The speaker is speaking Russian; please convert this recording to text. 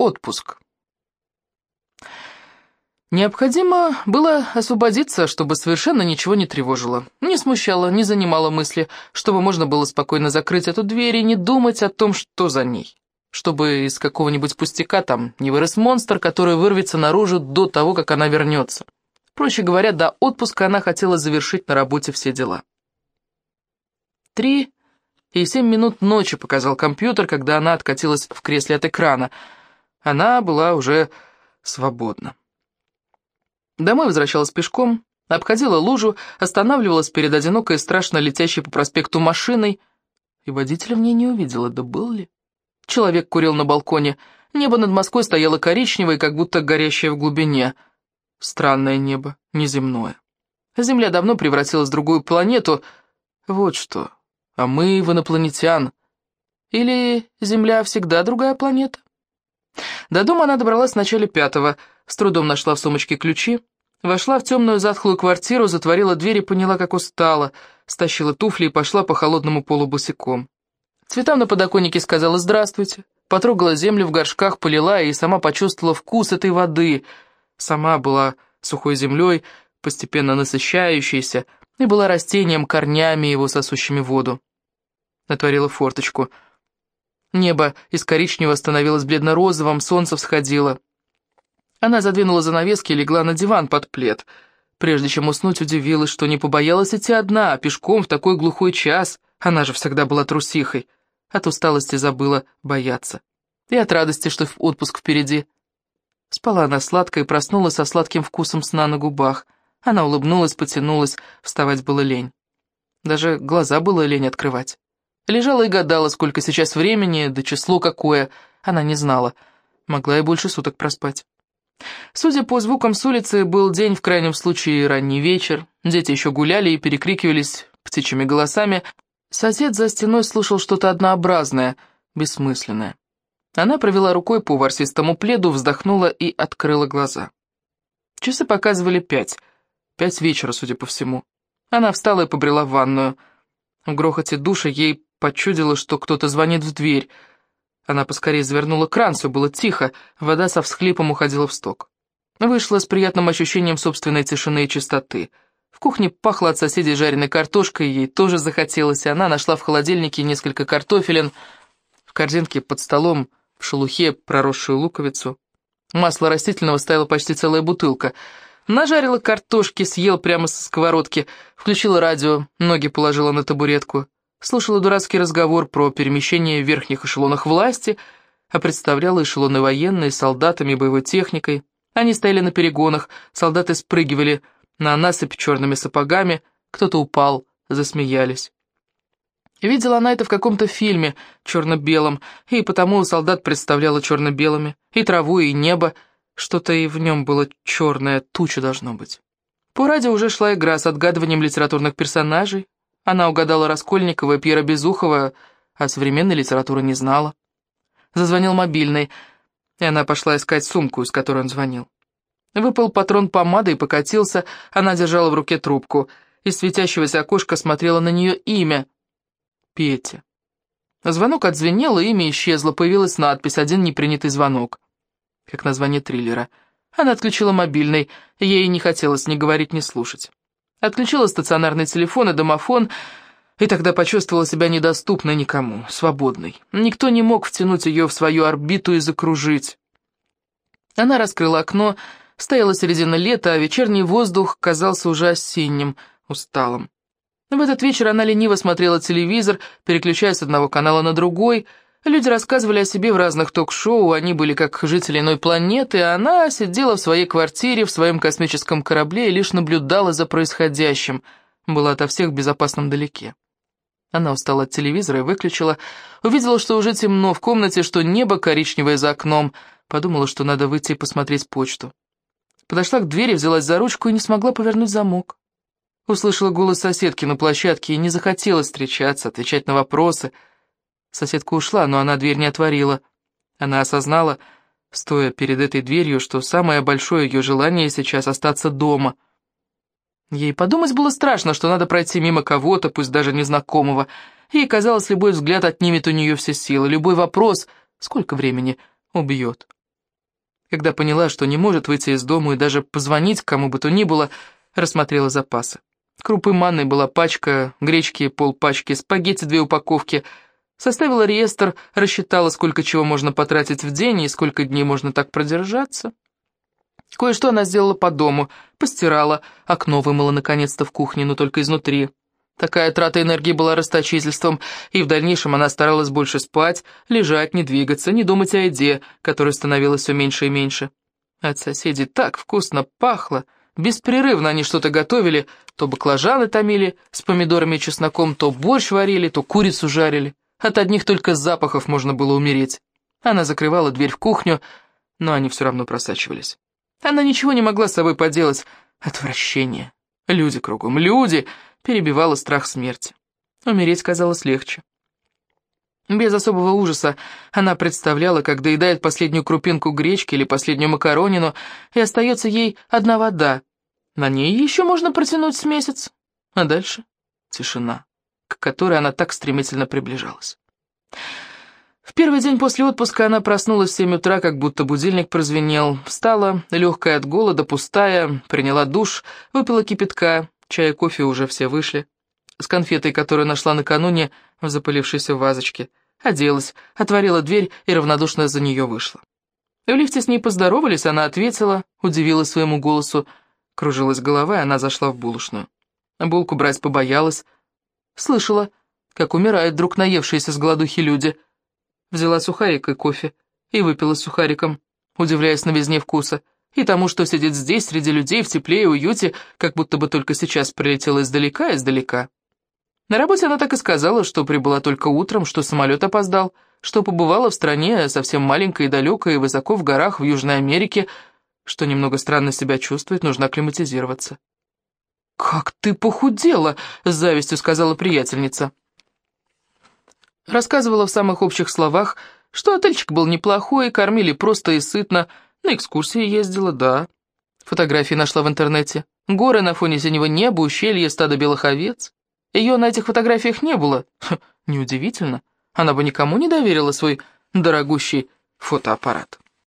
отпуск. Необходимо было освободиться, чтобы совершенно ничего не тревожило, не смущало, не занимало мысли, чтобы можно было спокойно закрыть эту дверь и не думать о том, что за ней. Чтобы из какого-нибудь пустяка там не вырос монстр, который вырвется наружу до того, как она вернется. Проще говоря, до отпуска она хотела завершить на работе все дела. Три и семь минут ночи показал компьютер, когда она откатилась в кресле от экрана. Она была уже свободна. Домой возвращалась пешком, обходила лужу, останавливалась перед одинокой и страшно летящей по проспекту машиной, и водителя в ней не увидела, да был ли? Человек курил на балконе, небо над Москвой стояло коричневое, как будто горящее в глубине. Странное небо, неземное. Земля давно превратилась в другую планету. Вот что. А мы в инопланетян. Или Земля всегда другая планета? До дома она добралась в начале пятого, с трудом нашла в сумочке ключи, вошла в темную затхлую квартиру, затворила дверь и поняла, как устала, стащила туфли и пошла по холодному полу босиком. Цветам на подоконнике сказала «здравствуйте», потрогала землю в горшках, полила и сама почувствовала вкус этой воды. Сама была сухой землей, постепенно насыщающейся, и была растением, корнями его сосущими воду. Натворила форточку — Небо из коричневого становилось бледно-розовым, солнце всходило. Она задвинула занавески и легла на диван под плед. Прежде чем уснуть, удивилась, что не побоялась идти одна, а пешком в такой глухой час. Она же всегда была трусихой. От усталости забыла бояться. И от радости, что отпуск впереди. Спала она сладко и проснулась со сладким вкусом сна на губах. Она улыбнулась, потянулась, вставать было лень. Даже глаза было лень открывать. Лежала и гадала, сколько сейчас времени, да число какое. Она не знала. Могла и больше суток проспать. Судя по звукам с улицы, был день, в крайнем случае, ранний вечер. Дети еще гуляли и перекрикивались птичьими голосами. Сосед за стеной слушал что-то однообразное, бессмысленное. Она провела рукой по ворсистому пледу, вздохнула и открыла глаза. Часы показывали пять. Пять вечера, судя по всему. Она встала и побрела в ванную. В грохоте душа ей Почудила, что кто-то звонит в дверь. Она поскорее завернула кран, все было тихо, вода со всхлипом уходила в сток. Вышла с приятным ощущением собственной тишины и чистоты. В кухне пахло от соседей жареной картошкой, ей тоже захотелось, и она нашла в холодильнике несколько картофелин, в корзинке под столом, в шелухе проросшую луковицу. Масла растительного стояла почти целая бутылка. Нажарила картошки, съел прямо со сковородки, включила радио, ноги положила на табуретку слушала дурацкий разговор про перемещение в верхних эшелонах власти, а представляла эшелоны военные, солдатами, боевой техникой. Они стояли на перегонах, солдаты спрыгивали на насыпь черными сапогами, кто-то упал, засмеялись. Видела она это в каком-то фильме черно-белом, и потому солдат представляла черно-белыми, и траву, и небо, что-то и в нем было черное, туча должно быть. По радио уже шла игра с отгадыванием литературных персонажей, она угадала Раскольникова и Пьера Безухова, а современной литературы не знала. Зазвонил мобильный, и она пошла искать сумку, из которой он звонил. Выпал патрон помады и покатился, она держала в руке трубку. Из светящегося окошка смотрела на нее имя. Петя. Звонок отзвенел, и имя исчезло, появилась надпись «Один непринятый звонок». Как название триллера. Она отключила мобильный, ей не хотелось ни говорить, ни слушать. Отключила стационарный телефон и домофон, и тогда почувствовала себя недоступной никому, свободной. Никто не мог втянуть ее в свою орбиту и закружить. Она раскрыла окно, стояла середина лета, а вечерний воздух казался уже осенним, усталым. В этот вечер она лениво смотрела телевизор, переключаясь с одного канала на другой — Люди рассказывали о себе в разных ток-шоу, они были как жители иной планеты, а она сидела в своей квартире, в своем космическом корабле и лишь наблюдала за происходящим, была ото всех в безопасном далеке. Она устала от телевизора и выключила, увидела, что уже темно в комнате, что небо коричневое за окном, подумала, что надо выйти и посмотреть почту. Подошла к двери, взялась за ручку и не смогла повернуть замок. Услышала голос соседки на площадке и не захотела встречаться, отвечать на вопросы — Соседка ушла, но она дверь не отворила. Она осознала, стоя перед этой дверью, что самое большое ее желание сейчас остаться дома. Ей подумать было страшно, что надо пройти мимо кого-то, пусть даже незнакомого. Ей казалось, любой взгляд отнимет у нее все силы, любой вопрос, сколько времени, убьет. Когда поняла, что не может выйти из дома и даже позвонить кому бы то ни было, рассмотрела запасы. Крупы манной была пачка, гречки полпачки, спагетти две упаковки. Составила реестр, рассчитала, сколько чего можно потратить в день и сколько дней можно так продержаться. Кое-что она сделала по дому, постирала, окно вымыла наконец-то в кухне, но только изнутри. Такая трата энергии была расточительством, и в дальнейшем она старалась больше спать, лежать, не двигаться, не думать о еде, которая становилась все меньше и меньше. От соседей так вкусно пахло, беспрерывно они что-то готовили, то баклажаны томили с помидорами и чесноком, то борщ варили, то курицу жарили. От одних только запахов можно было умереть. Она закрывала дверь в кухню, но они все равно просачивались. Она ничего не могла с собой поделать. Отвращение. Люди кругом, люди, перебивала страх смерти. Умереть казалось легче. Без особого ужаса она представляла, как доедает последнюю крупинку гречки или последнюю макаронину, и остается ей одна вода. На ней еще можно протянуть с месяц. А дальше тишина, к которой она так стремительно приближалась. В первый день после отпуска она проснулась в семь утра, как будто будильник прозвенел. Встала, легкая от голода, пустая, приняла душ, выпила кипятка, чай и кофе уже все вышли. С конфетой, которую нашла накануне в запылившейся вазочке. Оделась, отворила дверь и равнодушно за нее вышла. В лифте с ней поздоровались, она ответила, удивилась своему голосу. Кружилась голова, и она зашла в булочную. Булку брать побоялась. Слышала, как умирают друг наевшиеся с голодухи люди — Взяла сухарик и кофе и выпила сухариком, удивляясь новизне вкуса, и тому, что сидит здесь, среди людей, в тепле и уюте, как будто бы только сейчас прилетела издалека-издалека. На работе она так и сказала, что прибыла только утром, что самолет опоздал, что побывала в стране совсем маленькой и далекой, и высоко в горах в Южной Америке, что немного странно себя чувствует, нужно акклиматизироваться. «Как ты похудела!» — с завистью сказала приятельница. Рассказывала в самых общих словах, что отельчик был неплохой, кормили просто и сытно, на экскурсии ездила, да. Фотографии нашла в интернете. Горы на фоне синего неба, ущелье, стадо белых овец. Ее на этих фотографиях не было. Ха, неудивительно. Она бы никому не доверила свой дорогущий фотоаппарат.